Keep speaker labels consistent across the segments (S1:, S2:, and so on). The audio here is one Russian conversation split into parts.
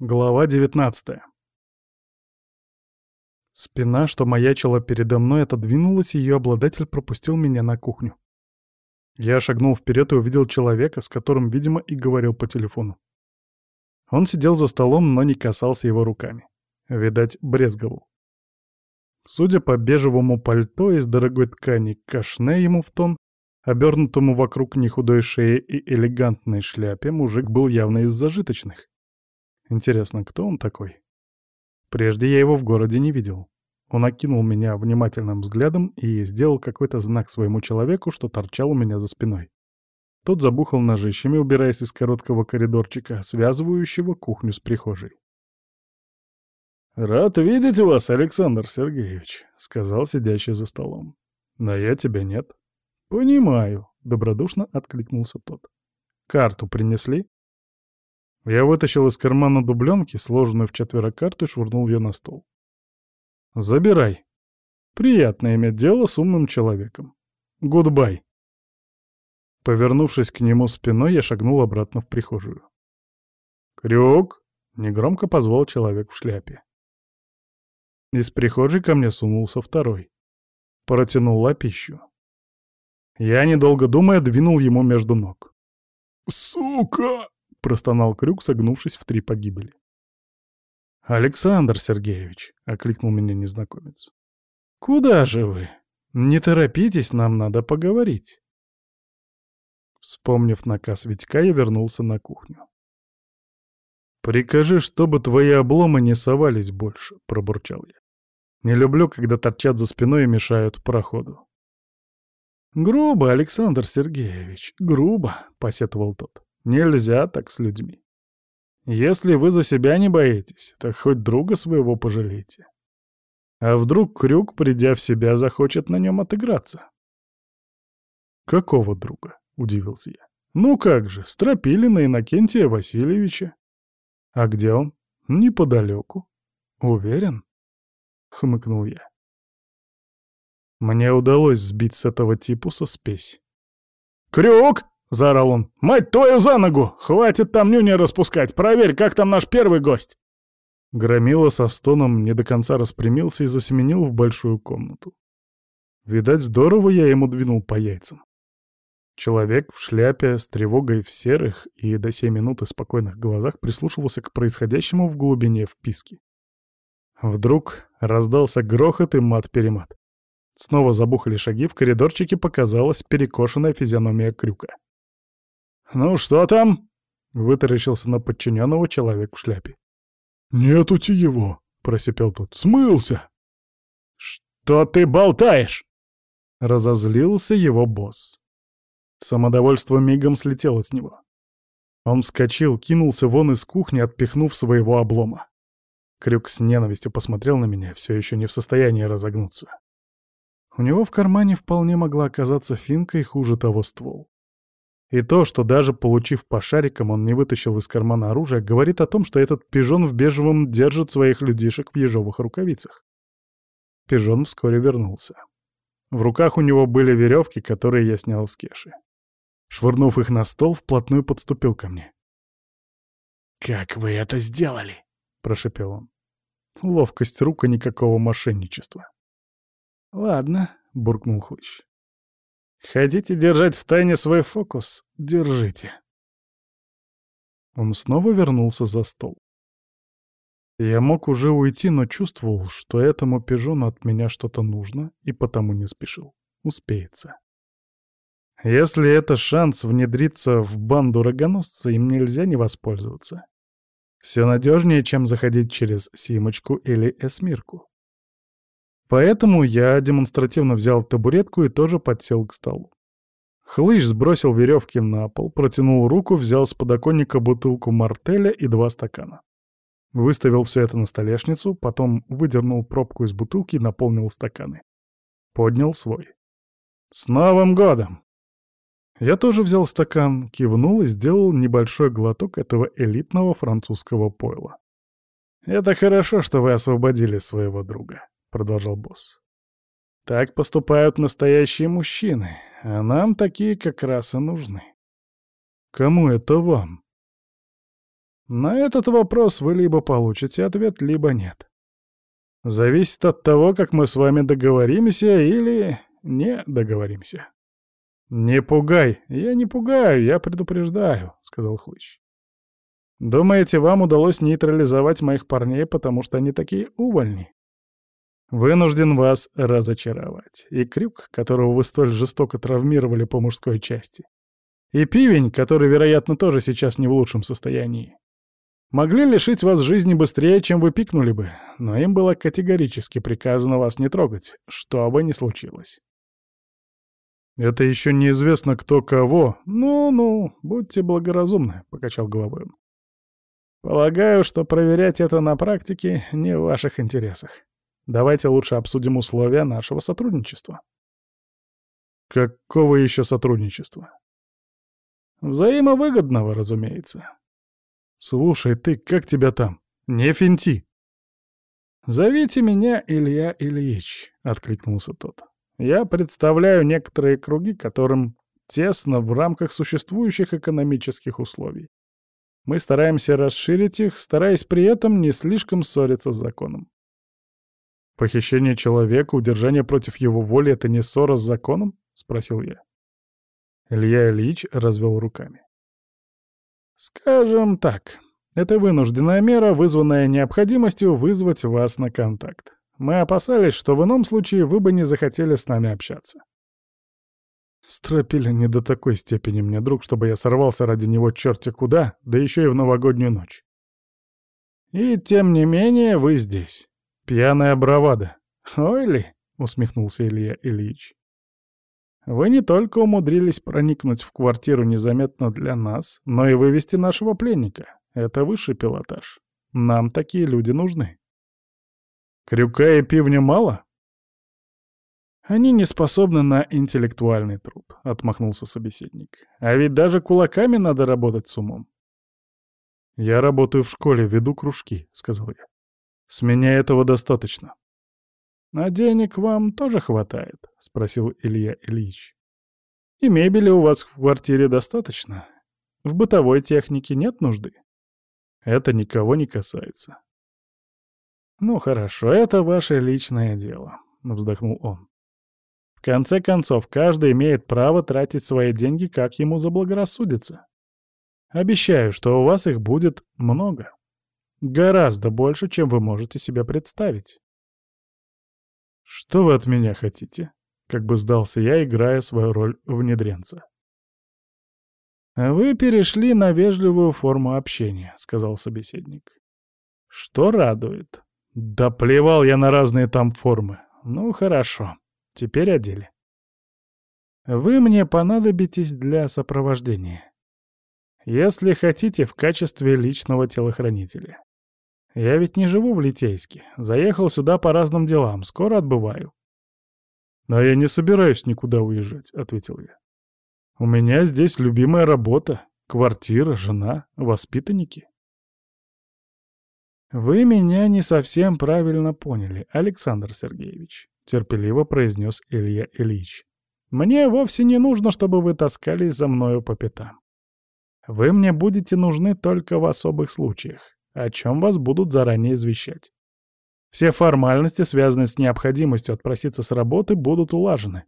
S1: Глава 19 Спина, что маячила передо мной, отодвинулась, и ее обладатель пропустил меня на кухню. Я шагнул вперед и увидел человека, с которым, видимо, и говорил по телефону. Он сидел за столом, но не касался его руками. Видать, брезговал. Судя по бежевому пальто из дорогой ткани кашне ему в тон, обернутому вокруг нехудой шеи и элегантной шляпе, мужик был явно из зажиточных. Интересно, кто он такой? Прежде я его в городе не видел. Он окинул меня внимательным взглядом и сделал какой-то знак своему человеку, что торчал у меня за спиной. Тот забухал ножищами, убираясь из короткого коридорчика, связывающего кухню с прихожей. «Рад видеть вас, Александр Сергеевич», — сказал сидящий за столом. «Но я тебя нет». «Понимаю», — добродушно откликнулся тот. «Карту принесли?» Я вытащил из кармана дубленки, сложенную вчетверо карту, и швырнул ее на стол. «Забирай. Приятно иметь дело с умным человеком. Goodbye». Повернувшись к нему спиной, я шагнул обратно в прихожую. «Крюк!» — негромко позвал человек в шляпе. Из прихожей ко мне сунулся второй. Протянул лапищу. Я, недолго думая, двинул ему между ног. «Сука!» Простонал Крюк, согнувшись в три погибели. «Александр Сергеевич», — окликнул меня незнакомец. «Куда же вы? Не торопитесь, нам надо поговорить». Вспомнив наказ Витька, я вернулся на кухню. «Прикажи, чтобы твои обломы не совались больше», — пробурчал я. «Не люблю, когда торчат за спиной и мешают проходу». «Грубо, Александр Сергеевич, грубо», — посетовал тот. Нельзя так с людьми. Если вы за себя не боитесь, так хоть друга своего пожалейте. А вдруг Крюк, придя в себя, захочет на нем отыграться? «Какого друга?» — удивился я. «Ну как же, Стропилина Иннокентия Васильевича». «А где он?» «Неподалеку». «Уверен?» — хмыкнул я. Мне удалось сбить с этого типуса спесь. «Крюк!» — заорал он. «Мать твою за ногу! Хватит там нюня распускать! Проверь, как там наш первый гость!» Громила со стоном не до конца распрямился и засеменил в большую комнату. Видать, здорово я ему двинул по яйцам. Человек в шляпе с тревогой в серых и до сей минуты спокойных глазах прислушивался к происходящему в глубине вписки. Вдруг раздался грохот и мат-перемат. Снова забухали шаги, в коридорчике показалась перекошенная физиономия крюка. «Ну что там?» — вытаращился на подчиненного человек в шляпе. «Нетути его!» — просипел тот. «Смылся!» «Что ты болтаешь?» — разозлился его босс. Самодовольство мигом слетело с него. Он вскочил, кинулся вон из кухни, отпихнув своего облома. Крюк с ненавистью посмотрел на меня, все еще не в состоянии разогнуться. У него в кармане вполне могла оказаться финка и хуже того ствол. И то, что даже получив по шарикам, он не вытащил из кармана оружие, говорит о том, что этот пижон в бежевом держит своих людишек в ежовых рукавицах. Пижон вскоре вернулся. В руках у него были веревки, которые я снял с кеши. Швырнув их на стол, вплотную подступил ко мне. «Как вы это сделали?» — прошепел он. Ловкость рук и никакого мошенничества. «Ладно», — буркнул Хлыщ. Хотите держать в тайне свой фокус? Держите. Он снова вернулся за стол. Я мог уже уйти, но чувствовал, что этому пижону от меня что-то нужно, и потому не спешил. Успеется. Если это шанс внедриться в банду рогоносца, им нельзя не воспользоваться. Все надежнее, чем заходить через Симочку или Эсмирку. Поэтому я демонстративно взял табуретку и тоже подсел к столу. Хлыщ сбросил веревки на пол, протянул руку, взял с подоконника бутылку мартеля и два стакана. Выставил все это на столешницу, потом выдернул пробку из бутылки и наполнил стаканы. Поднял свой. «С Новым годом!» Я тоже взял стакан, кивнул и сделал небольшой глоток этого элитного французского пойла. «Это хорошо, что вы освободили своего друга», продолжал босс. Так поступают настоящие мужчины, а нам такие как раз и нужны. Кому это вам? На этот вопрос вы либо получите ответ, либо нет. Зависит от того, как мы с вами договоримся или не договоримся. «Не пугай! Я не пугаю, я предупреждаю», — сказал Хлыщ. «Думаете, вам удалось нейтрализовать моих парней, потому что они такие увольни? Вынужден вас разочаровать. И Крюк, которого вы столь жестоко травмировали по мужской части, и Пивень, который, вероятно, тоже сейчас не в лучшем состоянии, могли лишить вас жизни быстрее, чем вы пикнули бы, но им было категорически приказано вас не трогать, что бы ни случилось. «Это еще неизвестно, кто кого. Ну-ну, будьте благоразумны», — покачал головой. «Полагаю, что проверять это на практике не в ваших интересах. Давайте лучше обсудим условия нашего сотрудничества». «Какого еще сотрудничества?» «Взаимовыгодного, разумеется». «Слушай, ты, как тебя там? Не финти!» «Зовите меня Илья Ильич», — откликнулся тот. Я представляю некоторые круги, которым тесно в рамках существующих экономических условий. Мы стараемся расширить их, стараясь при этом не слишком ссориться с законом. «Похищение человека, удержание против его воли — это не ссора с законом?» — спросил я. Илья Ильич развел руками. «Скажем так, это вынужденная мера, вызванная необходимостью вызвать вас на контакт. Мы опасались, что в ином случае вы бы не захотели с нами общаться. Стропили не до такой степени мне друг, чтобы я сорвался ради него черти куда, да еще и в новогоднюю ночь. И тем не менее вы здесь. Пьяная бравада. Ой ли, усмехнулся Илья Ильич. Вы не только умудрились проникнуть в квартиру незаметно для нас, но и вывести нашего пленника. Это высший пилотаж. Нам такие люди нужны. Крюка и пивня мало? Они не способны на интеллектуальный труд, отмахнулся собеседник. А ведь даже кулаками надо работать с умом. Я работаю в школе, веду кружки, сказал я. С меня этого достаточно. «А денег вам тоже хватает?» — спросил Илья Ильич. «И мебели у вас в квартире достаточно? В бытовой технике нет нужды?» «Это никого не касается. «Ну хорошо, это ваше личное дело», — вздохнул он. «В конце концов, каждый имеет право тратить свои деньги, как ему заблагорассудится. Обещаю, что у вас их будет много. Гораздо больше, чем вы можете себе представить». «Что вы от меня хотите?» — как бы сдался я, играя свою роль внедренца. «Вы перешли на вежливую форму общения», — сказал собеседник. «Что радует. Да плевал я на разные там формы. Ну, хорошо. Теперь о деле. Вы мне понадобитесь для сопровождения. Если хотите, в качестве личного телохранителя. Я ведь не живу в Литейске. Заехал сюда по разным делам. Скоро отбываю. «Но я не собираюсь никуда уезжать», — ответил я. «У меня здесь любимая работа, квартира, жена, воспитанники». «Вы меня не совсем правильно поняли, Александр Сергеевич», — терпеливо произнес Илья Ильич. «Мне вовсе не нужно, чтобы вы таскались за мною по пятам. Вы мне будете нужны только в особых случаях, о чем вас будут заранее извещать. Все формальности, связанные с необходимостью отпроситься с работы, будут улажены.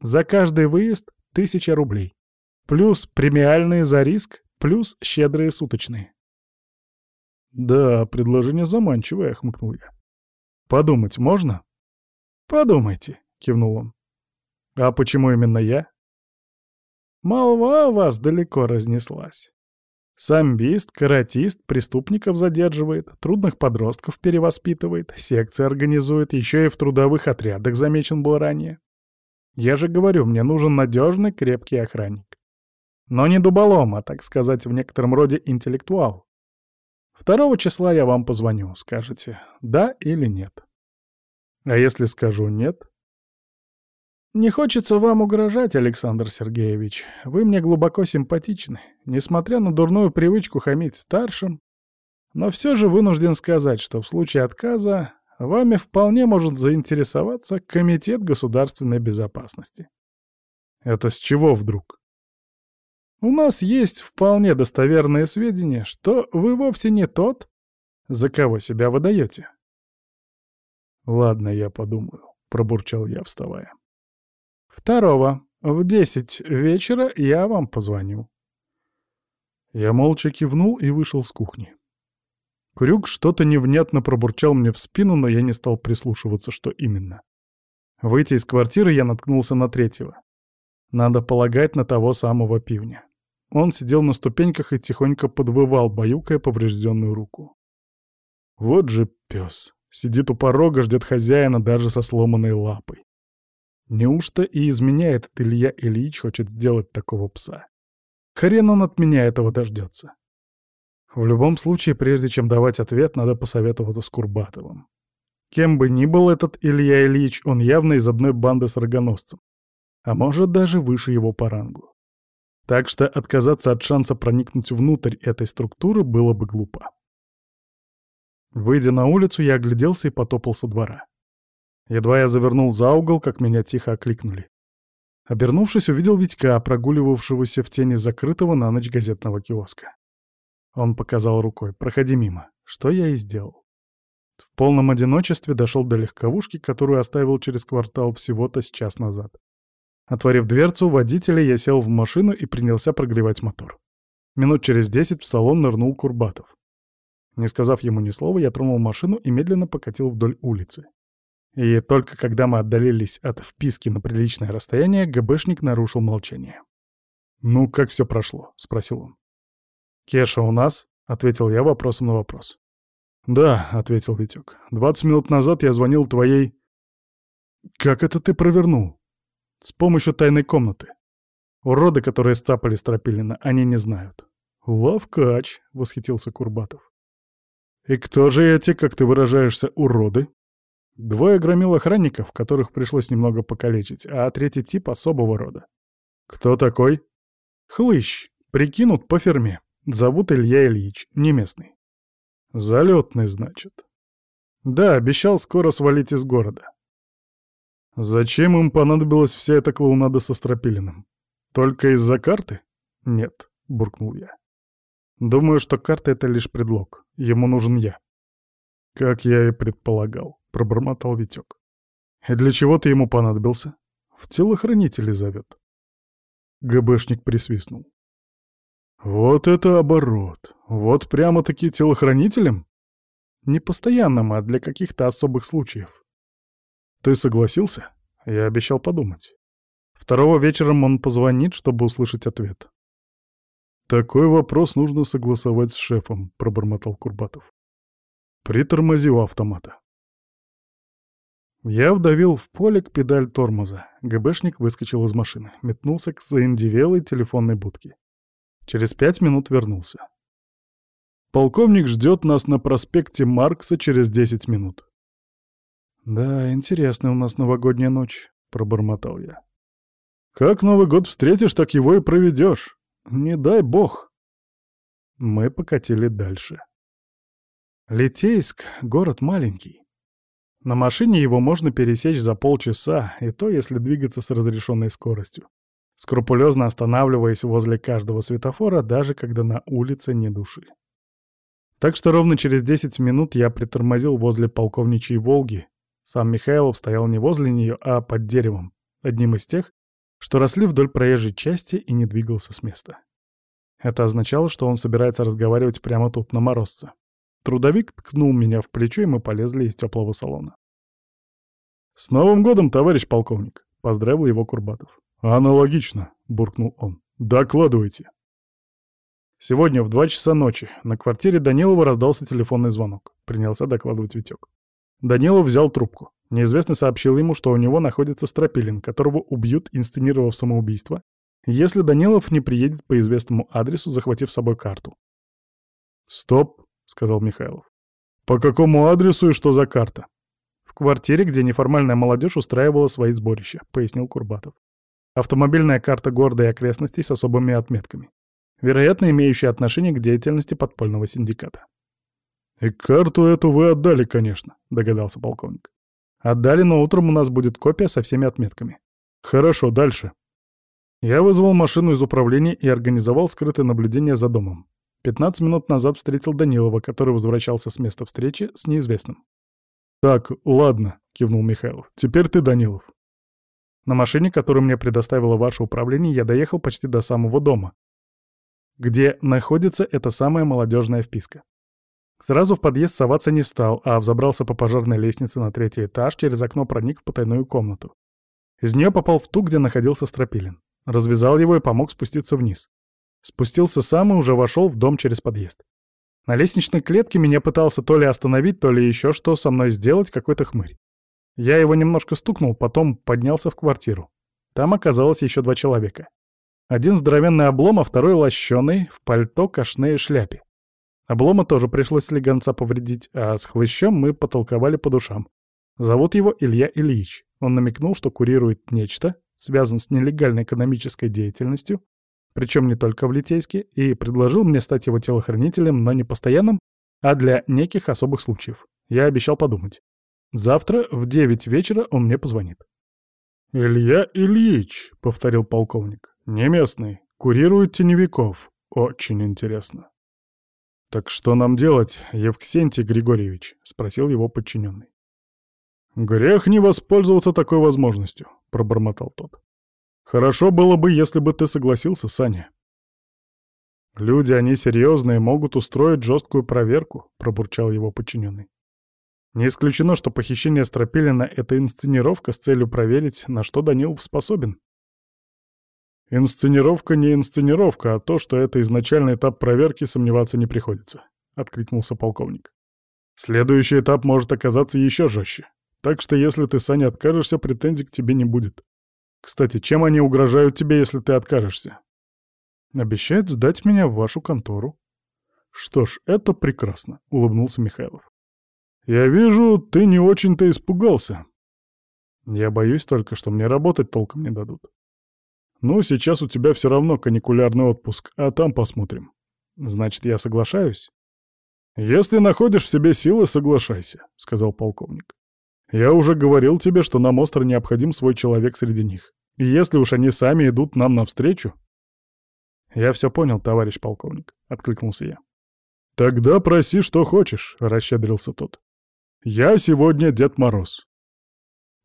S1: За каждый выезд — тысяча рублей. Плюс премиальные за риск, плюс щедрые суточные. «Да, предложение заманчивое», — хмыкнул я. «Подумать можно?» «Подумайте», — кивнул он. «А почему именно я?» «Молва о вас далеко разнеслась. Самбист, каратист, преступников задерживает, трудных подростков перевоспитывает, секции организует, еще и в трудовых отрядах замечен был ранее. Я же говорю, мне нужен надежный, крепкий охранник. Но не дуболом, а, так сказать, в некотором роде интеллектуал. Второго числа я вам позвоню, скажете «да» или «нет». А если скажу «нет»? Не хочется вам угрожать, Александр Сергеевич. Вы мне глубоко симпатичны, несмотря на дурную привычку хамить старшим. Но все же вынужден сказать, что в случае отказа вами вполне может заинтересоваться Комитет государственной безопасности. Это с чего вдруг? У нас есть вполне достоверные сведения, что вы вовсе не тот, за кого себя выдаете. «Ладно, я подумаю», — пробурчал я, вставая. «Второго. В десять вечера я вам позвоню». Я молча кивнул и вышел с кухни. Крюк что-то невнятно пробурчал мне в спину, но я не стал прислушиваться, что именно. Выйти из квартиры я наткнулся на третьего. Надо полагать на того самого пивня. Он сидел на ступеньках и тихонько подвывал, баюкая поврежденную руку. Вот же пес. Сидит у порога, ждет хозяина даже со сломанной лапой. Неужто и изменяет этот Илья Ильич хочет сделать такого пса? Хрен он от меня этого дождется. В любом случае, прежде чем давать ответ, надо посоветоваться с Курбатовым. Кем бы ни был этот Илья Ильич, он явно из одной банды с рогоносцем. А может, даже выше его по рангу. Так что отказаться от шанса проникнуть внутрь этой структуры было бы глупо. Выйдя на улицу, я огляделся и потопал двора. Едва я завернул за угол, как меня тихо окликнули. Обернувшись, увидел Витька, прогуливавшегося в тени закрытого на ночь газетного киоска. Он показал рукой «Проходи мимо», что я и сделал. В полном одиночестве дошел до легковушки, которую оставил через квартал всего-то с час назад. Отворив дверцу водителя, я сел в машину и принялся прогревать мотор. Минут через десять в салон нырнул Курбатов. Не сказав ему ни слова, я тронул машину и медленно покатил вдоль улицы. И только когда мы отдалились от вписки на приличное расстояние, ГБшник нарушил молчание. «Ну, как все прошло?» — спросил он. «Кеша у нас?» — ответил я вопросом на вопрос. «Да», — ответил Витек. «Двадцать минут назад я звонил твоей...» «Как это ты провернул?» «С помощью тайной комнаты. Уроды, которые сцапали Стропилина, они не знают». «Лавкач», — восхитился Курбатов. «И кто же эти, как ты выражаешься, уроды?» Двое громил охранников, которых пришлось немного покалечить, а третий тип особого рода. Кто такой? Хлыщ. Прикинут по ферме. Зовут Илья Ильич, не местный. Залетный, значит. Да, обещал скоро свалить из города. Зачем им понадобилась вся эта клоунада со Стропилиным? Только из-за карты? Нет, буркнул я. Думаю, что карта — это лишь предлог. Ему нужен я. Как я и предполагал. — пробормотал Витек. «И для чего ты ему понадобился?» «В телохранители зовет». ГБшник присвистнул. «Вот это оборот! Вот прямо-таки телохранителем?» «Не постоянным, а для каких-то особых случаев». «Ты согласился?» Я обещал подумать. Второго вечером он позвонит, чтобы услышать ответ. «Такой вопрос нужно согласовать с шефом», — пробормотал Курбатов. Притормози у автомата. Я вдавил в полик педаль тормоза. ГБшник выскочил из машины, метнулся к заиндивелой телефонной будке. Через пять минут вернулся. «Полковник ждет нас на проспекте Маркса через десять минут». «Да, интересная у нас новогодняя ночь», — пробормотал я. «Как Новый год встретишь, так его и проведешь. Не дай бог». Мы покатили дальше. Литейск — город маленький. На машине его можно пересечь за полчаса, и то, если двигаться с разрешенной скоростью, скрупулезно останавливаясь возле каждого светофора, даже когда на улице не души. Так что ровно через 10 минут я притормозил возле полковничьей «Волги». Сам Михайлов стоял не возле нее, а под деревом, одним из тех, что росли вдоль проезжей части и не двигался с места. Это означало, что он собирается разговаривать прямо тут, на морозце. Трудовик ткнул меня в плечо, и мы полезли из теплого салона. «С Новым годом, товарищ полковник!» — поздравил его Курбатов. «Аналогично!» — буркнул он. «Докладывайте!» Сегодня в два часа ночи на квартире Данилова раздался телефонный звонок. Принялся докладывать Витек. Данилов взял трубку. Неизвестный сообщил ему, что у него находится Стропилин, которого убьют, инсценировав самоубийство, если Данилов не приедет по известному адресу, захватив с собой карту. «Стоп!» — сказал Михайлов. «По какому адресу и что за карта?» «В квартире, где неформальная молодежь устраивала свои сборища», — пояснил Курбатов. «Автомобильная карта города и окрестностей с особыми отметками, вероятно, имеющая отношение к деятельности подпольного синдиката». «И карту эту вы отдали, конечно», — догадался полковник. «Отдали, но утром у нас будет копия со всеми отметками». «Хорошо, дальше». Я вызвал машину из управления и организовал скрытое наблюдение за домом. 15 минут назад встретил Данилова, который возвращался с места встречи с неизвестным. «Так, ладно», — кивнул Михайлов. «Теперь ты, Данилов». На машине, которую мне предоставило ваше управление, я доехал почти до самого дома, где находится эта самая молодежная вписка. Сразу в подъезд соваться не стал, а взобрался по пожарной лестнице на третий этаж, через окно проник в потайную комнату. Из нее попал в ту, где находился Стропилин. Развязал его и помог спуститься вниз. Спустился сам и уже вошел в дом через подъезд. На лестничной клетке меня пытался то ли остановить, то ли еще что со мной сделать какой-то хмырь. Я его немножко стукнул, потом поднялся в квартиру. Там оказалось еще два человека. Один здоровенный облом, а второй лощеный, в пальто, кашне и шляпе. Облома тоже пришлось слегонца повредить, а с хлыщом мы потолковали по душам. Зовут его Илья Ильич. Он намекнул, что курирует нечто, связан с нелегальной экономической деятельностью, причем не только в Литейске, и предложил мне стать его телохранителем, но не постоянным, а для неких особых случаев. Я обещал подумать. Завтра в девять вечера он мне позвонит. «Илья Ильич», — повторил полковник, — «не местный, курирует теневиков. Очень интересно». «Так что нам делать, Евксентий Григорьевич?» — спросил его подчиненный. «Грех не воспользоваться такой возможностью», — пробормотал тот. «Хорошо было бы, если бы ты согласился, Саня». «Люди, они серьезные, могут устроить жесткую проверку», — пробурчал его подчиненный. «Не исключено, что похищение Стропилина — это инсценировка с целью проверить, на что Данилов способен». «Инсценировка не инсценировка, а то, что это изначальный этап проверки, сомневаться не приходится», — откликнулся полковник. «Следующий этап может оказаться еще жестче. Так что если ты, Саня, откажешься, претензий к тебе не будет. Кстати, чем они угрожают тебе, если ты откажешься? Обещают сдать меня в вашу контору. Что ж, это прекрасно, — улыбнулся Михайлов. Я вижу, ты не очень-то испугался. Я боюсь только, что мне работать толком не дадут. Ну, сейчас у тебя все равно каникулярный отпуск, а там посмотрим. Значит, я соглашаюсь? Если находишь в себе силы, соглашайся, — сказал полковник. Я уже говорил тебе, что нам остро необходим свой человек среди них. Если уж они сами идут нам навстречу... Я все понял, товарищ полковник, — откликнулся я. Тогда проси, что хочешь, — расщедрился тот. Я сегодня Дед Мороз.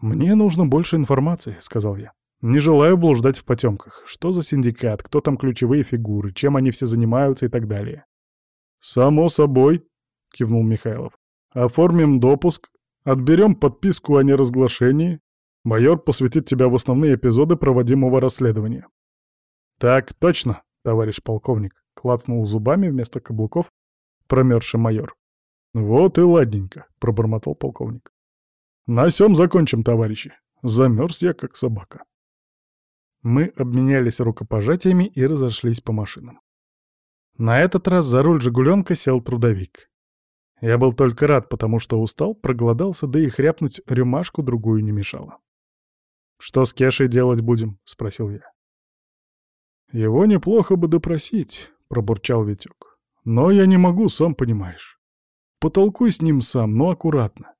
S1: Мне нужно больше информации, — сказал я. Не желаю блуждать в потемках. Что за синдикат, кто там ключевые фигуры, чем они все занимаются и так далее. «Само собой», — кивнул Михайлов. «Оформим допуск, Отберем подписку о неразглашении. Майор посвятит тебя в основные эпизоды проводимого расследования. Так точно, товарищ полковник, клацнул зубами вместо каблуков промерзший майор. Вот и ладненько, пробормотал полковник. На сём закончим, товарищи. Замерз я, как собака. Мы обменялись рукопожатиями и разошлись по машинам. На этот раз за руль «Жигуленка» сел трудовик. Я был только рад, потому что устал, проголодался, да и хряпнуть рюмашку другую не мешало. «Что с Кешей делать будем?» — спросил я. «Его неплохо бы допросить», — пробурчал Витек. «Но я не могу, сам понимаешь. Потолкуй с ним сам, но аккуратно.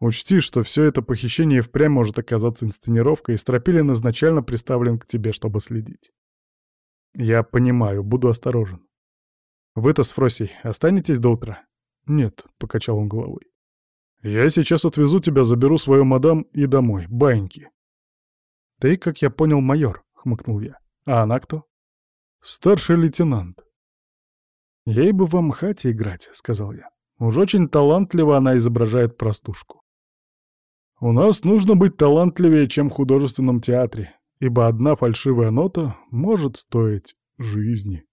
S1: Учти, что все это похищение впрямь может оказаться инсценировкой, и Стропилин изначально приставлен к тебе, чтобы следить. Я понимаю, буду осторожен. Вы-то с Фросей останетесь до утра?» «Нет», — покачал он головой. «Я сейчас отвезу тебя, заберу свою мадам и домой, баиньки». «Ты, как я понял, майор», — хмыкнул я. «А она кто?» «Старший лейтенант». «Ей бы в Амхате играть», — сказал я. «Уж очень талантливо она изображает простушку». «У нас нужно быть талантливее, чем в художественном театре, ибо одна фальшивая нота может стоить жизни».